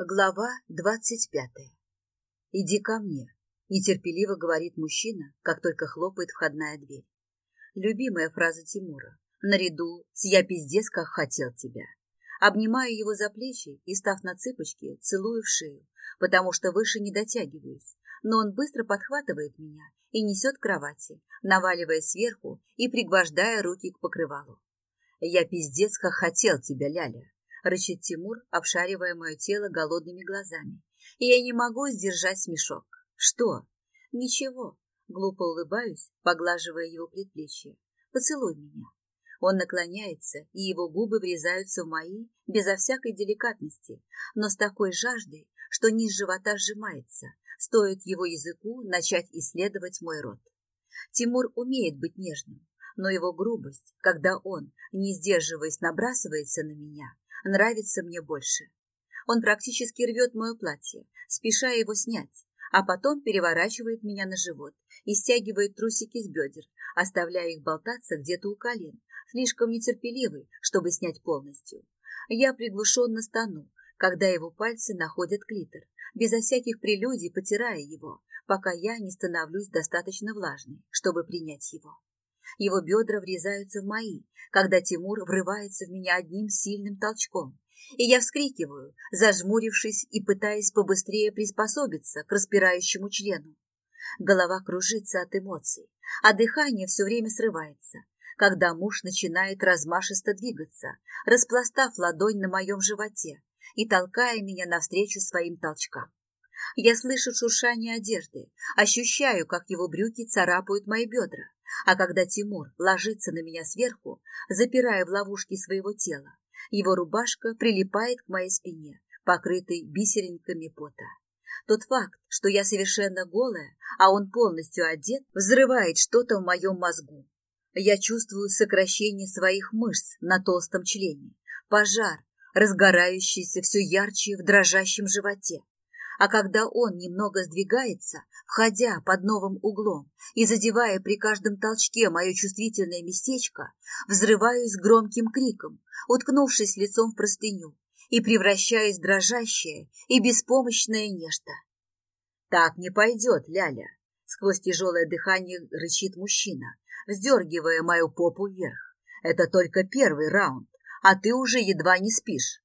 Глава двадцать пятая. «Иди ко мне», — нетерпеливо говорит мужчина, как только хлопает входная дверь. Любимая фраза Тимура. Наряду с «я пиздец как хотел тебя». Обнимаю его за плечи и, став на цыпочки, целую в шею, потому что выше не дотягиваюсь, но он быстро подхватывает меня и несет к кровати, наваливая сверху и пригвождая руки к покрывалу. «Я пиздец как хотел тебя, Ляля», Рычит Тимур, обшаривая мое тело голодными глазами. Я не могу сдержать смешок. Что? Ничего. Глупо улыбаюсь, поглаживая его предплечье. Поцелуй меня. Он наклоняется, и его губы врезаются в мои безо всякой деликатности, но с такой жаждой, что низ живота сжимается, стоит его языку начать исследовать мой рот. Тимур умеет быть нежным, но его грубость, когда он, не сдерживаясь, набрасывается на меня, нравится мне больше. Он практически рвет мое платье, спеша его снять, а потом переворачивает меня на живот и стягивает трусики с бедер, оставляя их болтаться где-то у колен, слишком нетерпеливый, чтобы снять полностью. Я приглушенно стану, когда его пальцы находят клитор, безо всяких прелюдий потирая его, пока я не становлюсь достаточно влажной, чтобы принять его. Его бедра врезаются в мои, когда Тимур врывается в меня одним сильным толчком. И я вскрикиваю, зажмурившись и пытаясь побыстрее приспособиться к распирающему члену. Голова кружится от эмоций, а дыхание все время срывается, когда муж начинает размашисто двигаться, распластав ладонь на моем животе и толкая меня навстречу своим толчкам. Я слышу шуршание одежды, ощущаю, как его брюки царапают мои бедра. А когда Тимур ложится на меня сверху, запирая в ловушке своего тела, его рубашка прилипает к моей спине, покрытой бисеринками пота. Тот факт, что я совершенно голая, а он полностью одет, взрывает что-то в моем мозгу. Я чувствую сокращение своих мышц на толстом члене, пожар, разгорающийся все ярче в дрожащем животе. А когда он немного сдвигается, входя под новым углом и задевая при каждом толчке мое чувствительное местечко, взрываюсь громким криком, уткнувшись лицом в простыню и превращаясь в дрожащее и беспомощное нечто. «Так не пойдет, Ляля!» — сквозь тяжелое дыхание рычит мужчина, вздергивая мою попу вверх. «Это только первый раунд, а ты уже едва не спишь».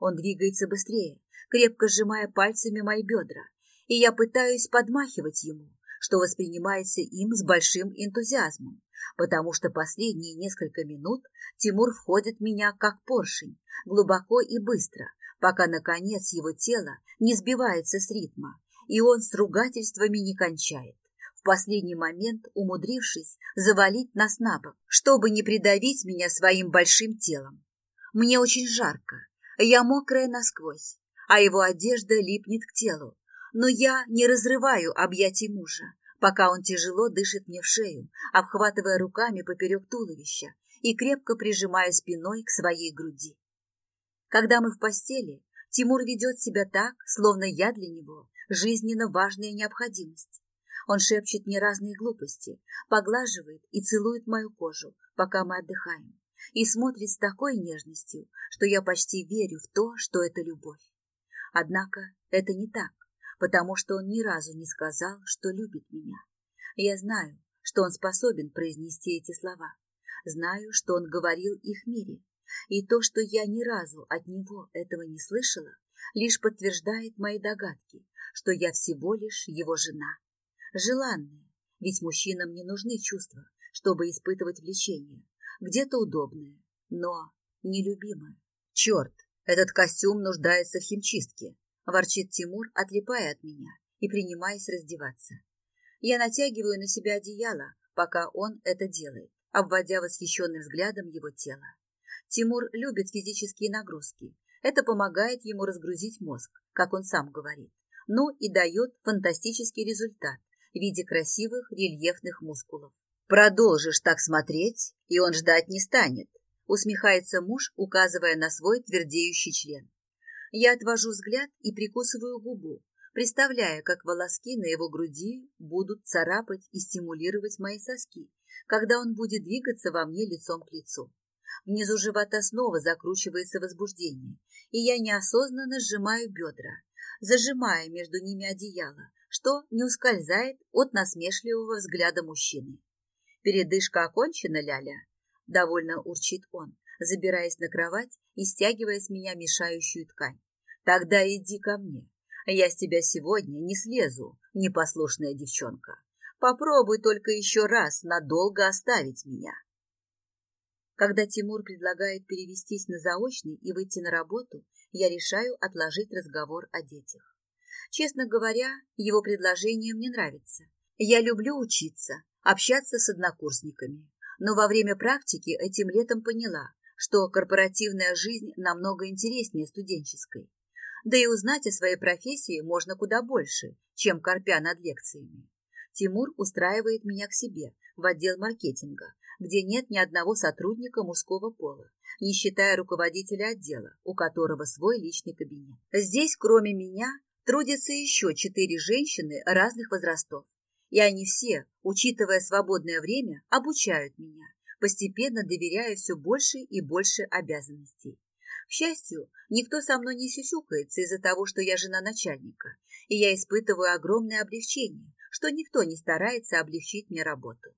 Он двигается быстрее, крепко сжимая пальцами мои бедра, и я пытаюсь подмахивать ему, что воспринимается им с большим энтузиазмом, потому что последние несколько минут Тимур входит в меня как поршень, глубоко и быстро, пока, наконец, его тело не сбивается с ритма, и он с ругательствами не кончает В последний момент умудрившись завалить нас на бок, чтобы не придавить меня своим большим телом. Мне очень жарко, я мокрая насквозь, а его одежда липнет к телу. Но я не разрываю объятий мужа, пока он тяжело дышит мне в шею, обхватывая руками поперек туловища и крепко прижимая спиной к своей груди. Когда мы в постели, Тимур ведет себя так, словно я для него жизненно важная необходимость. Он шепчет мне разные глупости, поглаживает и целует мою кожу, пока мы отдыхаем, и смотрит с такой нежностью, что я почти верю в то, что это любовь. Однако это не так, потому что он ни разу не сказал, что любит меня. Я знаю, что он способен произнести эти слова. Знаю, что он говорил их мире. И то, что я ни разу от него этого не слышала, лишь подтверждает мои догадки, что я всего лишь его жена. Желанная, ведь мужчинам не нужны чувства, чтобы испытывать влечение. Где-то удобное, но нелюбимое. Черт, этот костюм нуждается в химчистке. Ворчит Тимур, отлипая от меня и принимаясь раздеваться. Я натягиваю на себя одеяло, пока он это делает, обводя восхищенным взглядом его тело. Тимур любит физические нагрузки. Это помогает ему разгрузить мозг, как он сам говорит, но и дает фантастический результат в виде красивых рельефных мускулов. Продолжишь так смотреть, и он ждать не станет, усмехается муж, указывая на свой твердеющий член. Я отвожу взгляд и прикусываю губу, представляя, как волоски на его груди будут царапать и стимулировать мои соски, когда он будет двигаться во мне лицом к лицу. Внизу живота снова закручивается возбуждение, и я неосознанно сжимаю бедра, зажимая между ними одеяло, что не ускользает от насмешливого взгляда мужчины. Передышка окончена, Ляля. -ля довольно урчит он, забираясь на кровать и стягивая с меня мешающую ткань. Тогда иди ко мне. Я с тебя сегодня не слезу, непослушная девчонка. Попробуй только еще раз надолго оставить меня. Когда Тимур предлагает перевестись на заочный и выйти на работу, я решаю отложить разговор о детях. Честно говоря, его предложение мне нравится. Я люблю учиться, общаться с однокурсниками но во время практики этим летом поняла, что корпоративная жизнь намного интереснее студенческой. Да и узнать о своей профессии можно куда больше, чем корпя над лекциями. Тимур устраивает меня к себе в отдел маркетинга, где нет ни одного сотрудника мужского пола, не считая руководителя отдела, у которого свой личный кабинет. Здесь, кроме меня, трудятся еще четыре женщины разных возрастов. И они все, учитывая свободное время, обучают меня, постепенно доверяя все больше и больше обязанностей. К счастью, никто со мной не сюсюкается из-за того, что я жена начальника, и я испытываю огромное облегчение, что никто не старается облегчить мне работу.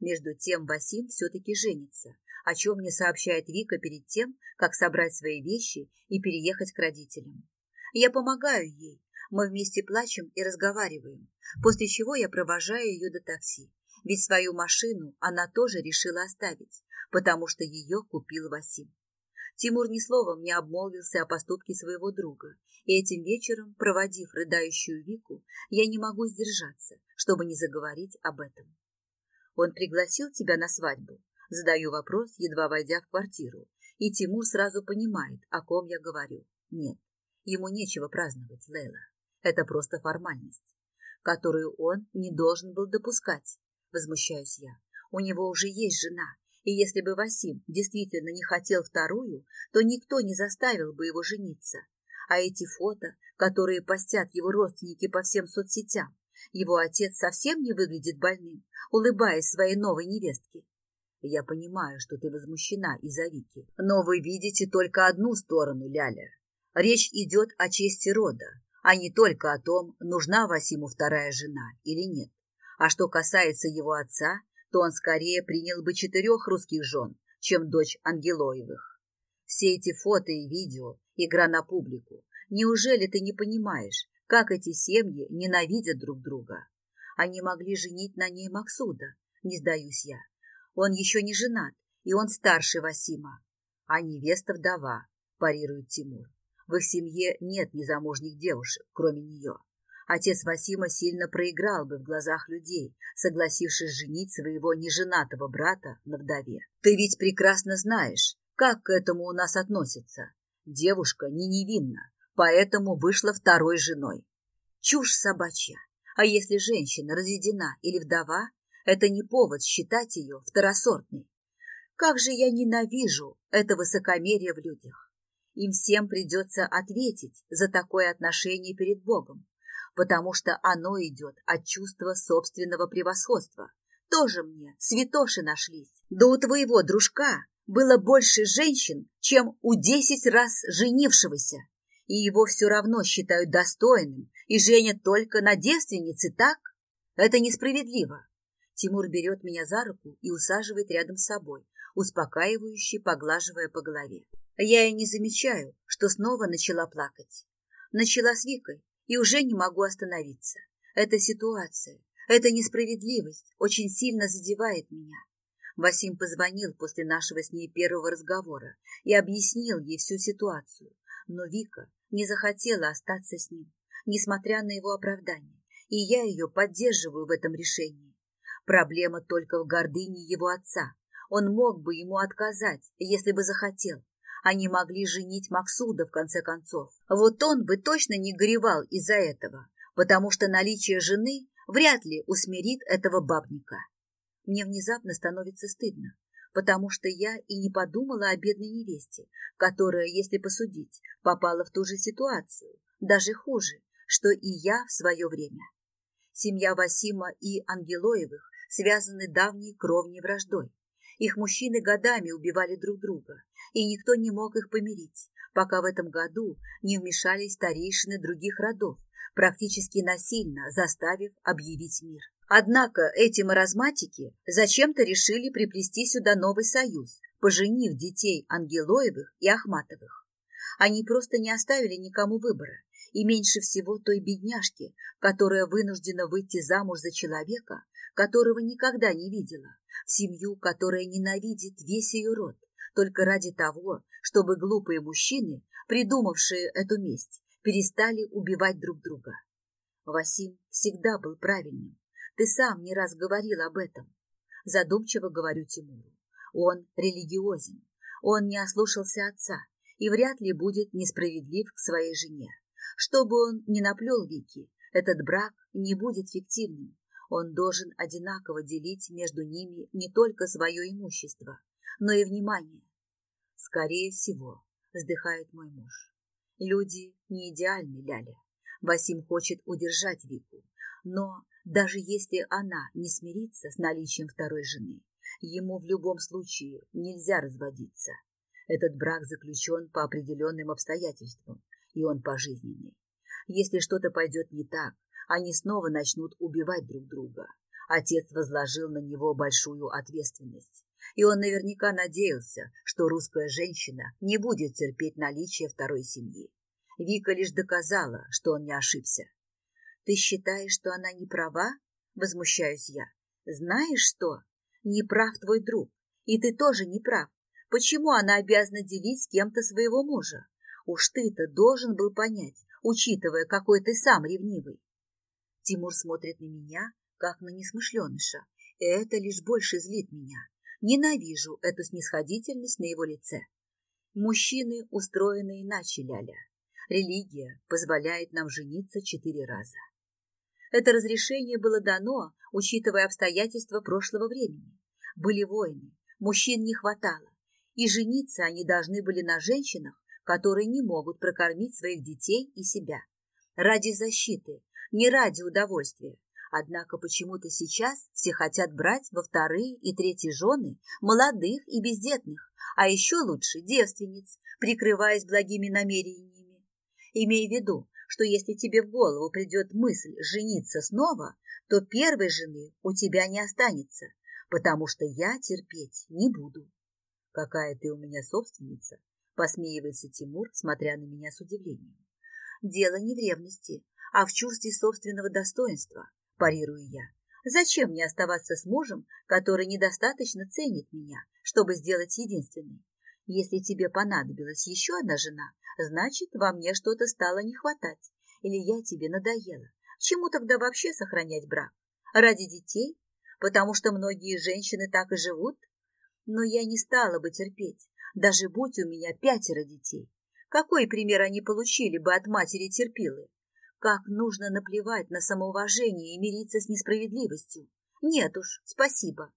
Между тем Васим все-таки женится, о чем мне сообщает Вика перед тем, как собрать свои вещи и переехать к родителям. Я помогаю ей, мы вместе плачем и разговариваем, после чего я провожаю ее до такси. Ведь свою машину она тоже решила оставить, потому что ее купил Васим. Тимур ни словом не обмолвился о поступке своего друга, и этим вечером, проводив рыдающую Вику, я не могу сдержаться, чтобы не заговорить об этом. Он пригласил тебя на свадьбу? Задаю вопрос, едва войдя в квартиру, и Тимур сразу понимает, о ком я говорю. Нет, ему нечего праздновать, Лейла. Это просто формальность которую он не должен был допускать. Возмущаюсь я. У него уже есть жена, и если бы Васим действительно не хотел вторую, то никто не заставил бы его жениться. А эти фото, которые постят его родственники по всем соцсетям, его отец совсем не выглядит больным, улыбаясь своей новой невестке. Я понимаю, что ты возмущена из-за но вы видите только одну сторону, Ляля. Речь идет о чести рода, а не только о том, нужна Васиму вторая жена или нет. А что касается его отца, то он скорее принял бы четырех русских жен, чем дочь Ангелоевых. Все эти фото и видео, игра на публику. Неужели ты не понимаешь, как эти семьи ненавидят друг друга? Они могли женить на ней Максуда, не сдаюсь я. Он еще не женат, и он старше Васима. А невеста вдова, парирует Тимур. В их семье нет незамужних девушек, кроме нее. Отец Васима сильно проиграл бы в глазах людей, согласившись женить своего неженатого брата на вдове. Ты ведь прекрасно знаешь, как к этому у нас относятся. Девушка не невинна, поэтому вышла второй женой. Чушь собачья. А если женщина разведена или вдова, это не повод считать ее второсортной. Как же я ненавижу это высокомерие в людях им всем придется ответить за такое отношение перед Богом, потому что оно идет от чувства собственного превосходства. Тоже мне святоши нашлись. Да у твоего дружка было больше женщин, чем у десять раз женившегося, и его все равно считают достойным и женят только на девственнице, так? Это несправедливо. Тимур берет меня за руку и усаживает рядом с собой, успокаивающе поглаживая по голове. Я и не замечаю, что снова начала плакать. Начала с Викой и уже не могу остановиться. Эта ситуация, эта несправедливость очень сильно задевает меня. Васим позвонил после нашего с ней первого разговора и объяснил ей всю ситуацию, но Вика не захотела остаться с ним, несмотря на его оправдание, и я ее поддерживаю в этом решении. Проблема только в гордыне его отца. Он мог бы ему отказать, если бы захотел, они могли женить Максуда, в конце концов. Вот он бы точно не горевал из-за этого, потому что наличие жены вряд ли усмирит этого бабника. Мне внезапно становится стыдно, потому что я и не подумала о бедной невесте, которая, если посудить, попала в ту же ситуацию, даже хуже, что и я в свое время. Семья Васима и Ангелоевых связаны давней кровней враждой. Их мужчины годами убивали друг друга, и никто не мог их помирить, пока в этом году не вмешались старейшины других родов, практически насильно заставив объявить мир. Однако эти маразматики зачем-то решили приплести сюда новый союз, поженив детей Ангелоевых и Ахматовых. Они просто не оставили никому выбора и меньше всего той бедняжки, которая вынуждена выйти замуж за человека, которого никогда не видела, в семью, которая ненавидит весь ее род, только ради того, чтобы глупые мужчины, придумавшие эту месть, перестали убивать друг друга. Васим всегда был правильным. Ты сам не раз говорил об этом. Задумчиво говорю Тимуру. Он религиозен. Он не ослушался отца и вряд ли будет несправедлив к своей жене чтобы он не наплел Вики, этот брак не будет фиктивным. Он должен одинаково делить между ними не только свое имущество, но и внимание. Скорее всего, вздыхает мой муж. Люди не идеальны, Ляля. Васим хочет удержать Вику, но даже если она не смирится с наличием второй жены, ему в любом случае нельзя разводиться. Этот брак заключен по определенным обстоятельствам, и он пожизненный. Если что-то пойдет не так, они снова начнут убивать друг друга. Отец возложил на него большую ответственность, и он наверняка надеялся, что русская женщина не будет терпеть наличие второй семьи. Вика лишь доказала, что он не ошибся. «Ты считаешь, что она не права?» – возмущаюсь я. «Знаешь что? Не прав твой друг, и ты тоже не прав. Почему она обязана делить с кем-то своего мужа? Уж ты-то должен был понять, учитывая, какой ты сам ревнивый. Тимур смотрит на меня, как на несмышленыша, и это лишь больше злит меня. Ненавижу эту снисходительность на его лице. Мужчины устроены иначе, Ляля. Религия позволяет нам жениться четыре раза. Это разрешение было дано, учитывая обстоятельства прошлого времени. Были войны, мужчин не хватало, и жениться они должны были на женщинах, которые не могут прокормить своих детей и себя. Ради защиты, не ради удовольствия. Однако почему-то сейчас все хотят брать во вторые и третьи жены молодых и бездетных, а еще лучше девственниц, прикрываясь благими намерениями. Имей в виду, что если тебе в голову придет мысль жениться снова, то первой жены у тебя не останется, потому что я терпеть не буду. Какая ты у меня собственница, посмеивается Тимур, смотря на меня с удивлением. Дело не в ревности, а в чувстве собственного достоинства, парирую я. Зачем мне оставаться с мужем, который недостаточно ценит меня, чтобы сделать единственной? Если тебе понадобилась еще одна жена, значит, во мне что-то стало не хватать. Или я тебе надоела. Чему тогда вообще сохранять брак? Ради детей? Потому что многие женщины так и живут? Но я не стала бы терпеть, даже будь у меня пятеро детей. Какой пример они получили бы от матери терпилы? Как нужно наплевать на самоуважение и мириться с несправедливостью? Нет уж, спасибо.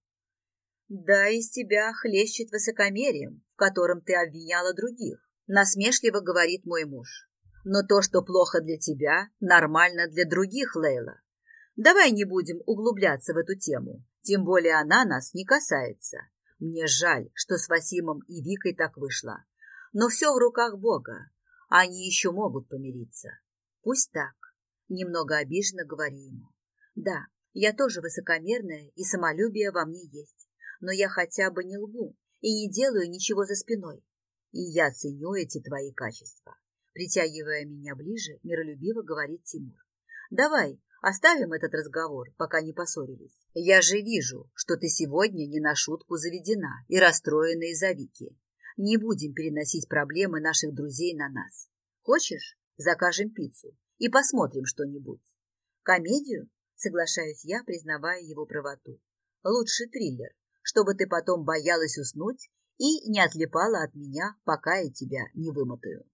Да, из тебя хлещет высокомерием, в котором ты обвиняла других, насмешливо говорит мой муж. Но то, что плохо для тебя, нормально для других, Лейла. Давай не будем углубляться в эту тему, тем более она нас не касается. Мне жаль, что с Васимом и Викой так вышло. Но все в руках Бога. Они еще могут помириться. Пусть так. Немного обиженно говорю ему. Да, я тоже высокомерная, и самолюбие во мне есть. Но я хотя бы не лгу и не делаю ничего за спиной. И я ценю эти твои качества. Притягивая меня ближе, миролюбиво говорит Тимур. Давай, Оставим этот разговор, пока не поссорились. Я же вижу, что ты сегодня не на шутку заведена и расстроена из-за Вики. Не будем переносить проблемы наших друзей на нас. Хочешь, закажем пиццу и посмотрим что-нибудь. Комедию? Соглашаюсь я, признавая его правоту. Лучше триллер, чтобы ты потом боялась уснуть и не отлипала от меня, пока я тебя не вымотаю.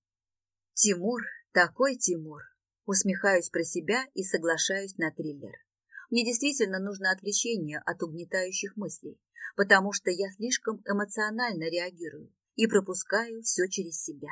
Тимур, такой Тимур, Усмехаюсь про себя и соглашаюсь на триллер. Мне действительно нужно отвлечение от угнетающих мыслей, потому что я слишком эмоционально реагирую и пропускаю все через себя.